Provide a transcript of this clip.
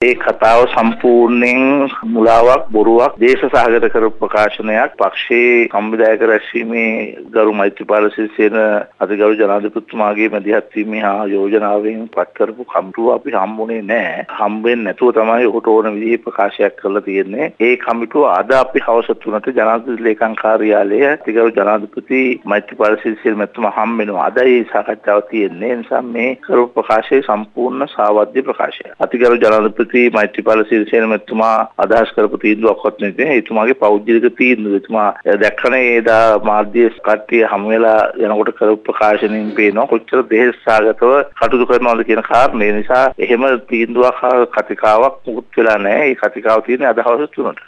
ඒ කතාව සම්පූර්ණයෙන් මුලාවක් බොරුවක් දේශ සහගත කරපු ප්‍රකාශනයක් පක්ෂයේ සම්විධායක රැස්වීමේ ගරු මෛත්‍රීපාල සිරිසේන අතිගරු ජනාධිපතිතුමාගේ මැදිහත් වීමේ හා යෝජනාවෙන් පත් කරපු කමිටුව අපි හම්බුනේ නැහැ. හම්බෙන්නේ නැතුව තමයි ඔහුට ඕන විදිහේ ප්‍රකාශයක් කරලා තියෙන්නේ. ඒ කමිටුව අද අපි හවස 3ට ජනාධිපති ලේකම් කාර්යාලය අතිගරු ජනාධිපති මෛත්‍රීපාල සිරිසේන මැතිතුමා හම්බ වෙනවා. අදයි සාකච්ඡාව තියෙන්නේ. ඒ නිසා මේ කරපු ප්‍රකාශය සම්පූර්ණ සාවද්‍ය ප්‍රකාශයක්. අතිගරු ජනාධිපති ජනාධිපති මෛත්‍රීපාල සිරිසේන මැතිතුමා අදහස් කරපු තීන්දුවක්වත් නෙවෙයි. එතුමාගේ පෞද්ගලික තීන්දුව. එතුමා දැක්කනේ ඒදා මාධ්‍ය කට්ටිය හමු වෙලා යනකොට කරපු ප්‍රකාශනෙන් පේනවා කොච්චර දෙහෙස්සාගතව කටයුතු කරනවද කියන කාරණේ නිසා එහෙම තීන්දුවක් කතිකාවක් මුකුත් වෙලා නැහැ. ඒ කතිකාව තියෙන්නේ අදහස් තුනට.